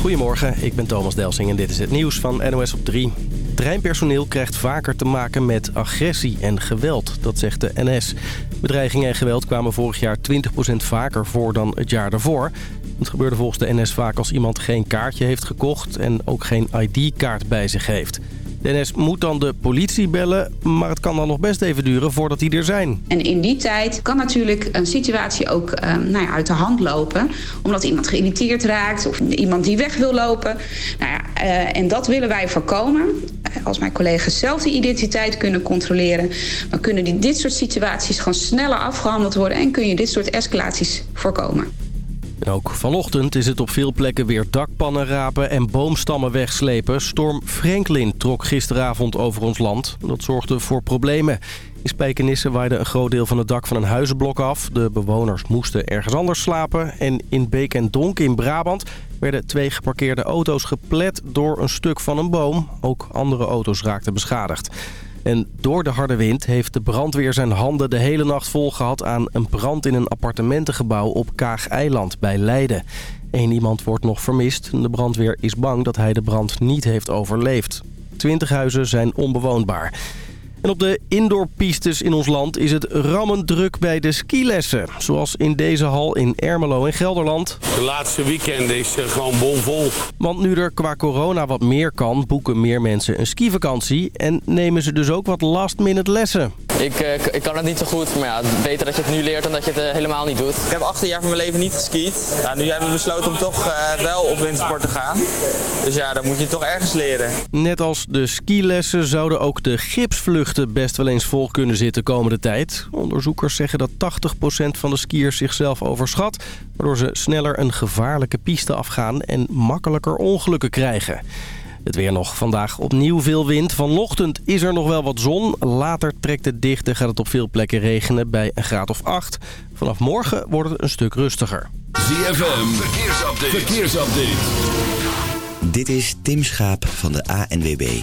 Goedemorgen, ik ben Thomas Delsing en dit is het nieuws van NOS op 3. Treinpersoneel krijgt vaker te maken met agressie en geweld, dat zegt de NS. Bedreigingen en geweld kwamen vorig jaar 20% vaker voor dan het jaar daarvoor. Het gebeurde volgens de NS vaak als iemand geen kaartje heeft gekocht en ook geen ID-kaart bij zich heeft. De NS moet dan de politie bellen, maar het kan dan nog best even duren voordat die er zijn. En in die tijd kan natuurlijk een situatie ook uh, nou ja, uit de hand lopen. Omdat iemand geïrriteerd raakt of iemand die weg wil lopen. Nou ja, uh, en dat willen wij voorkomen. Als mijn collega's zelf die identiteit kunnen controleren... dan kunnen die, dit soort situaties gewoon sneller afgehandeld worden... en kun je dit soort escalaties voorkomen. Ook vanochtend is het op veel plekken weer dakpannen rapen en boomstammen wegslepen. Storm Franklin trok gisteravond over ons land. Dat zorgde voor problemen. In Spijkenisse waaide een groot deel van het dak van een huizenblok af. De bewoners moesten ergens anders slapen. En in Beek en Donk in Brabant werden twee geparkeerde auto's geplet door een stuk van een boom. Ook andere auto's raakten beschadigd. En door de harde wind heeft de brandweer zijn handen de hele nacht vol gehad aan een brand in een appartementengebouw op Kaag-eiland bij Leiden. Eén iemand wordt nog vermist. De brandweer is bang dat hij de brand niet heeft overleefd. Twintig huizen zijn onbewoonbaar. En op de indoorpistes in ons land is het rammend druk bij de skilessen. Zoals in deze hal in Ermelo in Gelderland. De laatste weekend is gewoon bomvol. Want nu er qua corona wat meer kan, boeken meer mensen een skivakantie... en nemen ze dus ook wat last-minute lessen. Ik, uh, ik kan het niet zo goed, maar ja, beter dat je het nu leert dan dat je het uh, helemaal niet doet. Ik heb 18 jaar van mijn leven niet geskiet. Ja, nu hebben we besloten om toch uh, wel op wintersport te gaan. Dus ja, dan moet je toch ergens leren. Net als de skilessen zouden ook de best wel eens vol kunnen zitten komende tijd. Onderzoekers zeggen dat 80% van de skiers zichzelf overschat... waardoor ze sneller een gevaarlijke piste afgaan en makkelijker ongelukken krijgen. Het weer nog vandaag opnieuw veel wind. Vanochtend is er nog wel wat zon. Later trekt het dicht en gaat het op veel plekken regenen bij een graad of 8. Vanaf morgen wordt het een stuk rustiger. ZFM, verkeersupdate. verkeersupdate. Dit is Tim Schaap van de ANWB.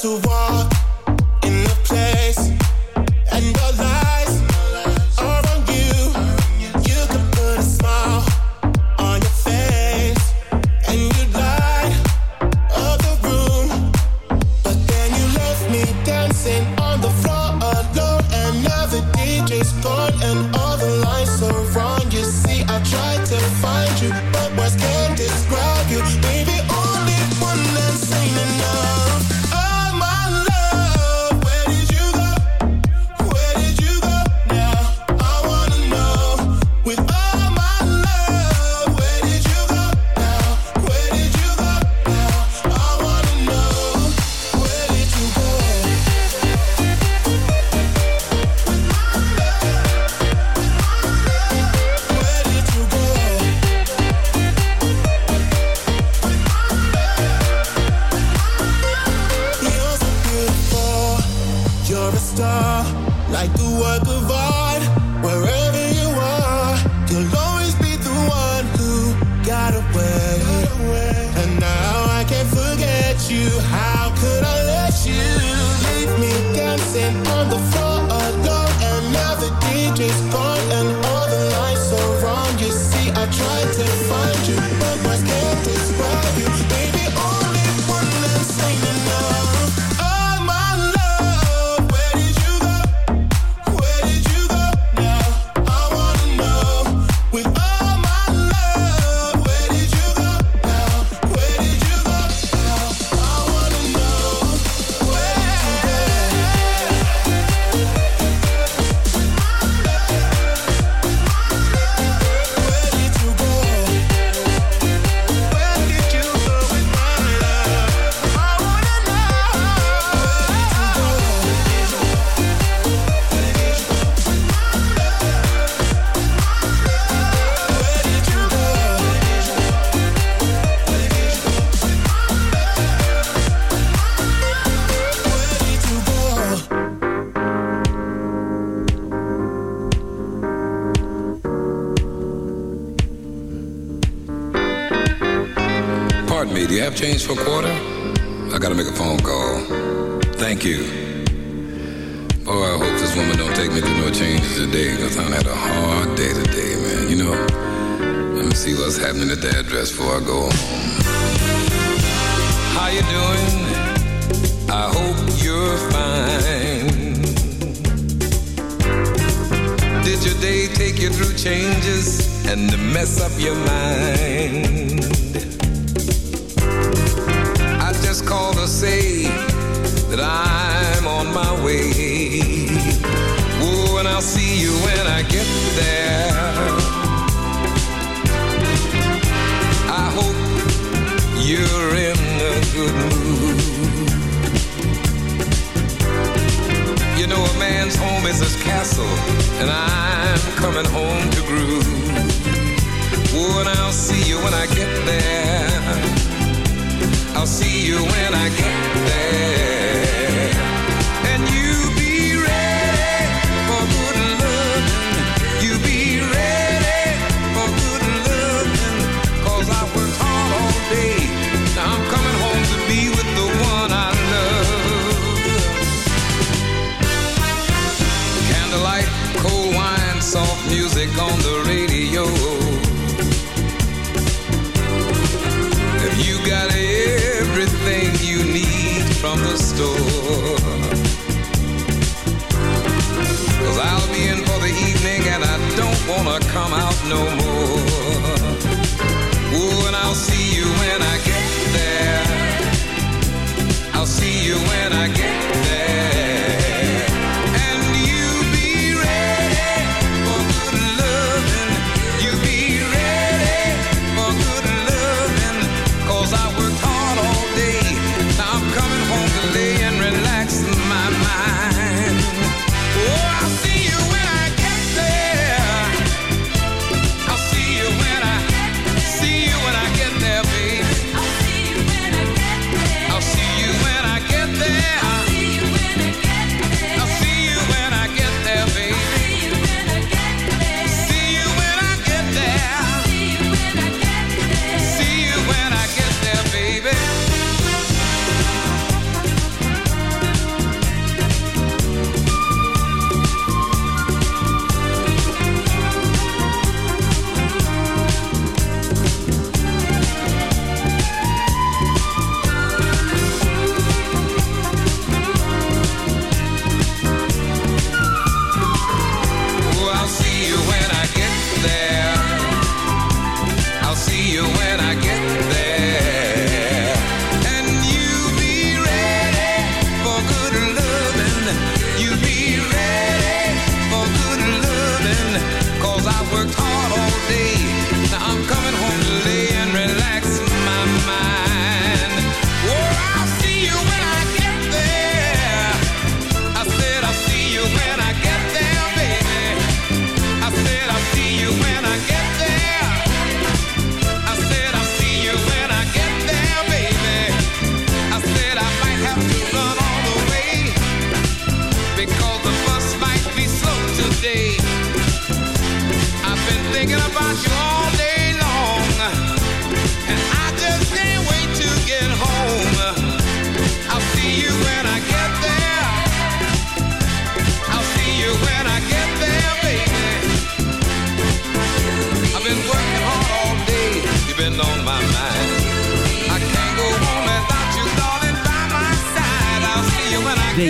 to walk have change for a quarter?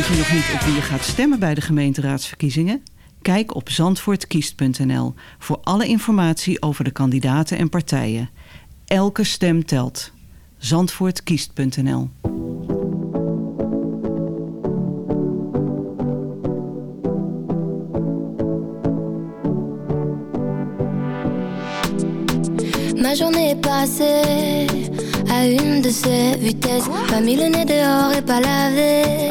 Weet je nog niet op wie je gaat stemmen bij de gemeenteraadsverkiezingen? Kijk op zandvoortkiest.nl voor alle informatie over de kandidaten en partijen. Elke stem telt. Zandvoortkiest.nl Ma journée est passée à une de ces vitesses. Pas nez dehors et pas lavé.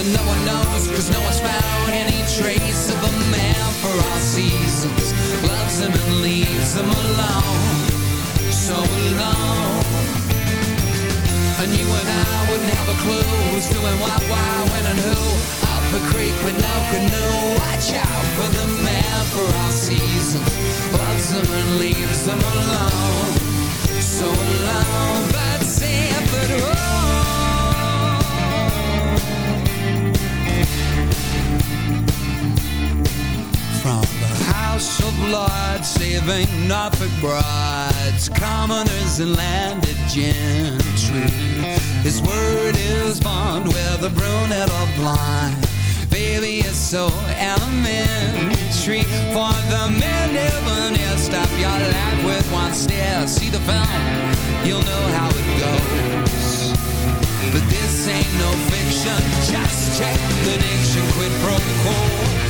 And no one knows, cause no one's found any trace of a man for all seasons. Loves him and leaves him alone, so alone. And you and I wouldn't have a clue who's doing what, why, when, and who. Up a creek with no canoe. Watch out for the man for all seasons. Loves him and leaves him alone. So alone, but safe at Lords, saving Norfolk brides, commoners and landed gentry. His word is bond, whether brunette or blind. Baby, it's so elementary. For the men never near Stop. Your life with one stare. See the film, you'll know how it goes. But this ain't no fiction. Just check the diction Quid pro quo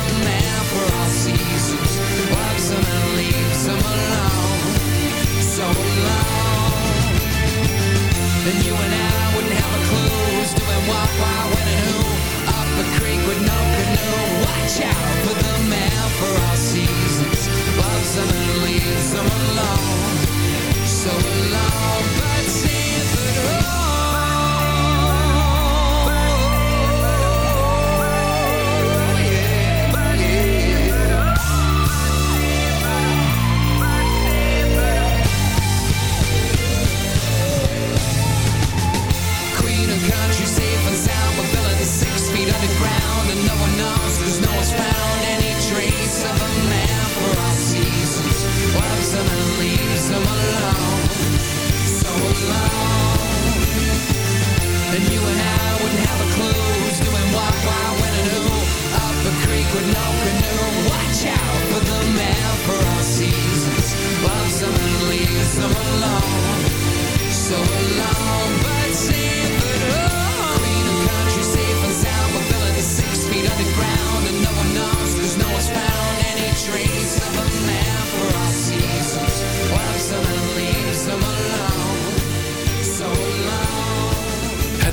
And you and I wouldn't have a clue. Who's doing what, when and who? Up a creek with no canoe. Watch out for the man for all seasons. Alone. So alone no one no one's found any trace of a man seasons. Leaves alone. So alone. And you and I wouldn't have a clue Who's doing what, why, when who. Up creek with no canoe. Watch out for the man seasons. Leaves alone. So alone.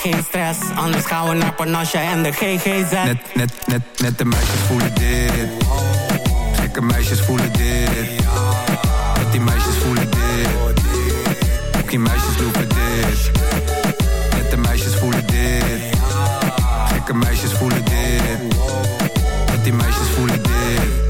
Geen stress. Anders gaan we naar Panasja en de GGZ. Net, net, net, net de meisjes voelen dit. Gekke meisjes voelen dit. Net die meisjes voelen dit. Ook die meisjes lopen dit. Net de meisjes voelen dit. Gekke meisjes voelen dit. Net die meisjes voelen dit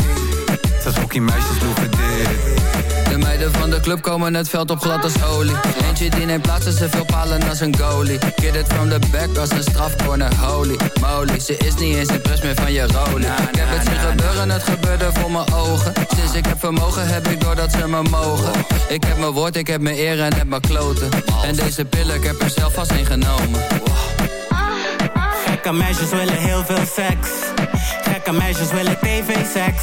Zelfs ook die meisjes lopen dit De meiden van de club komen het veld op glad als olie. Eentje die neemt plaats en ze veel palen als een goalie. Get it from the back als een strafcorner, holy moly. Ze is niet eens impress meer van je rolie. Ik heb het zien gebeuren, het gebeurde voor mijn ogen. Sinds ik heb vermogen heb ik doordat ze me mogen. Ik heb mijn woord, ik heb mijn eer en heb mijn kloten. En deze pillen, ik heb er zelf vast in genomen. Gekke meisjes willen heel veel seks. Gekke meisjes willen tv-seks.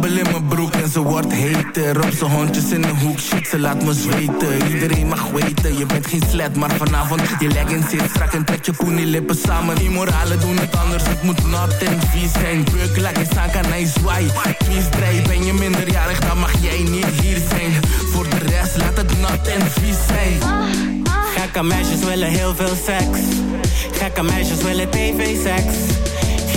de babbel in mijn broek en ze wordt heter Op zijn hondjes in een hoek, shit, ze laat me zweten. Iedereen mag weten, je bent geen slet Maar vanavond, je leggings zit strak en trek je koenie lippen samen. Die moralen doen het anders, het moet nat en vies zijn. Beuk, je staan, kan hij zwaai Vies drijf, ben je minderjarig, dan mag jij niet hier zijn. Voor de rest, laat het nat en vies zijn. Gekke meisjes willen heel veel seks. Gekke meisjes willen tv-seks.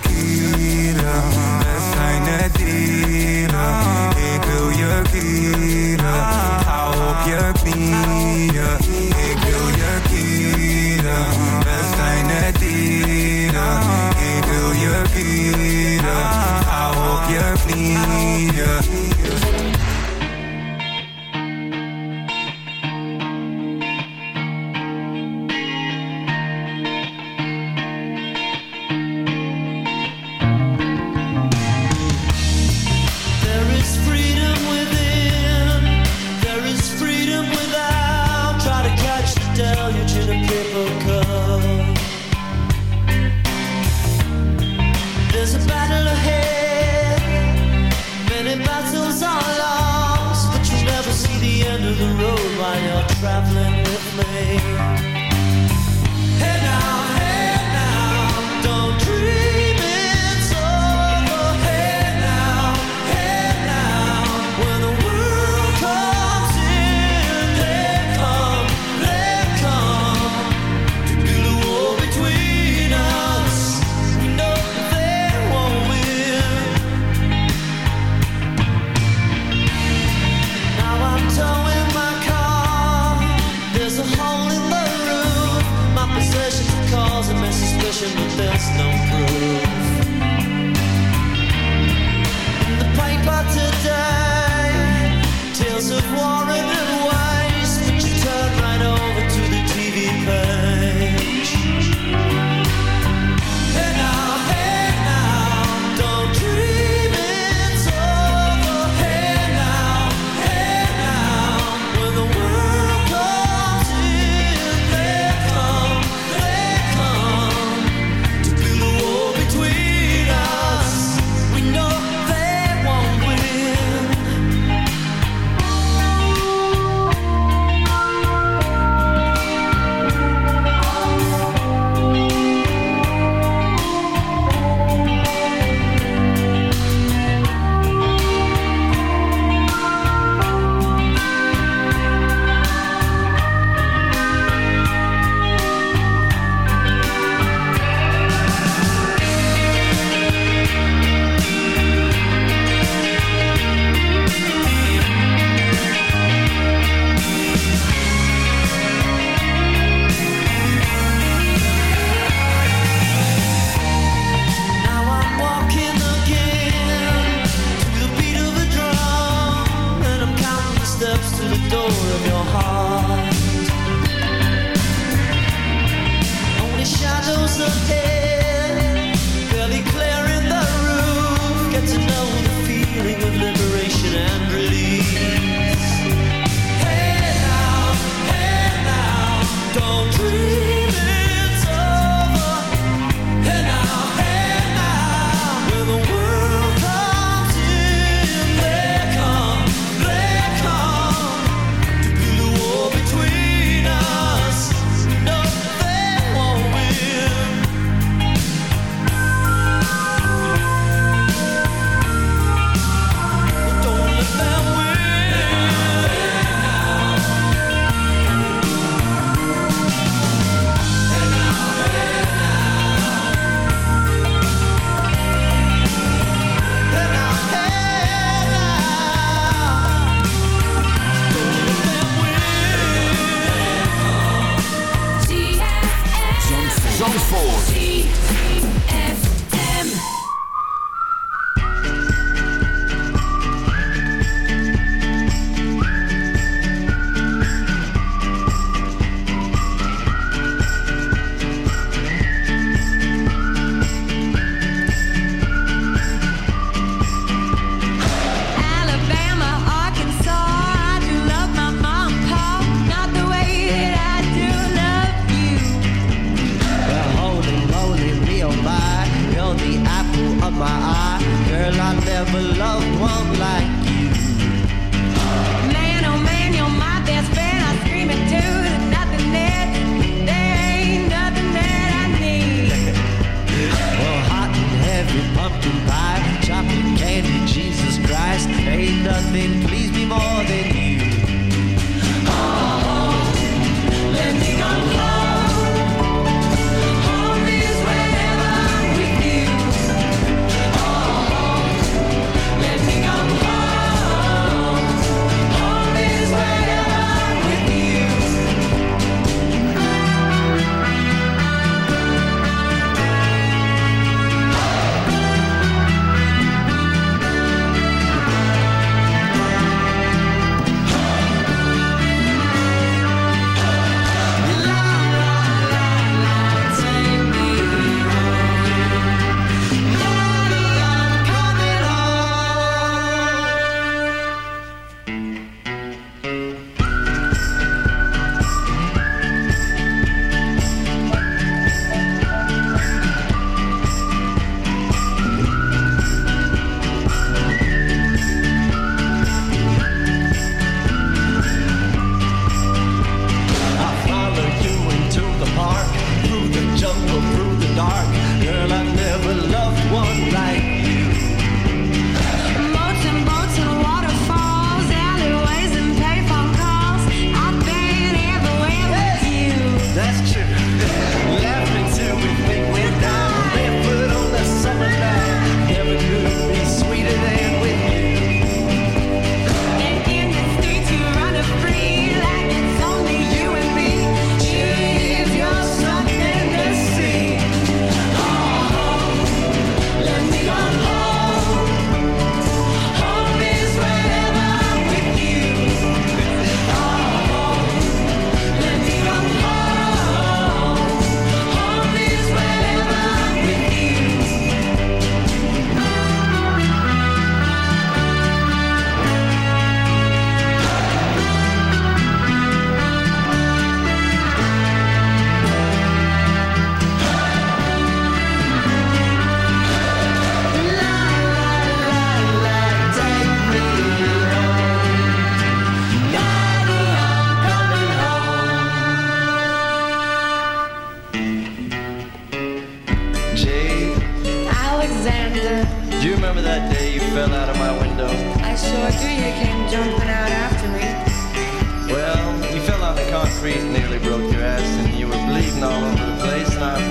kieren, zijn dieren. Ik wil je kieren, hou op je knieën.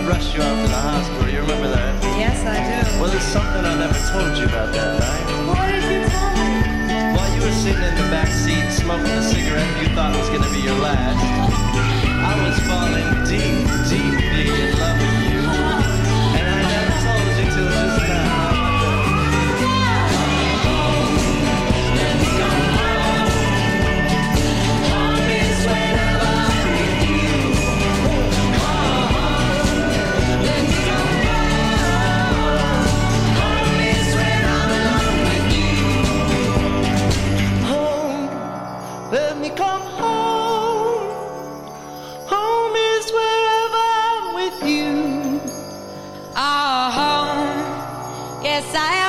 rushed you out to the hospital. You remember that? Yes, I do. Well, there's something I never told you about that night. What did you tell me? While you were sitting in the back seat smoking a cigarette you thought was going to be your last, I was falling deep. I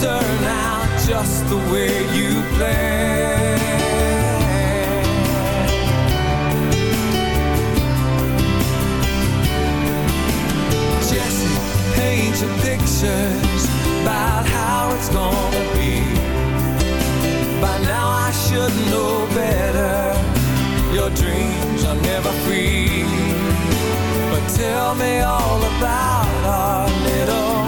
Turn out just the way you planned. Jesse, paint your pictures about how it's gonna be. By now I should know better. Your dreams are never free. But tell me all about our little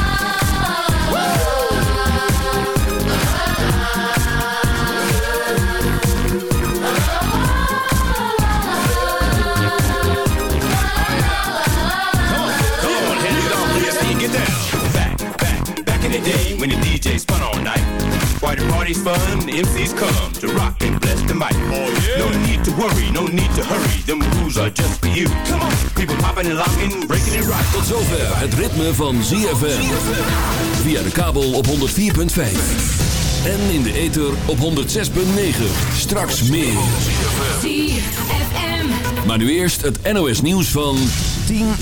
Party's fun, the MCs come to rock and bless the mic. No need to worry, no need to hurry, them rules are just for you. Come on, people popping and locking, breaking it right. Tot zover het ritme van ZFM. Via de kabel op 104.5. En in de ether op 106.9. Straks meer. Maar nu eerst het NOS nieuws van 10 uur.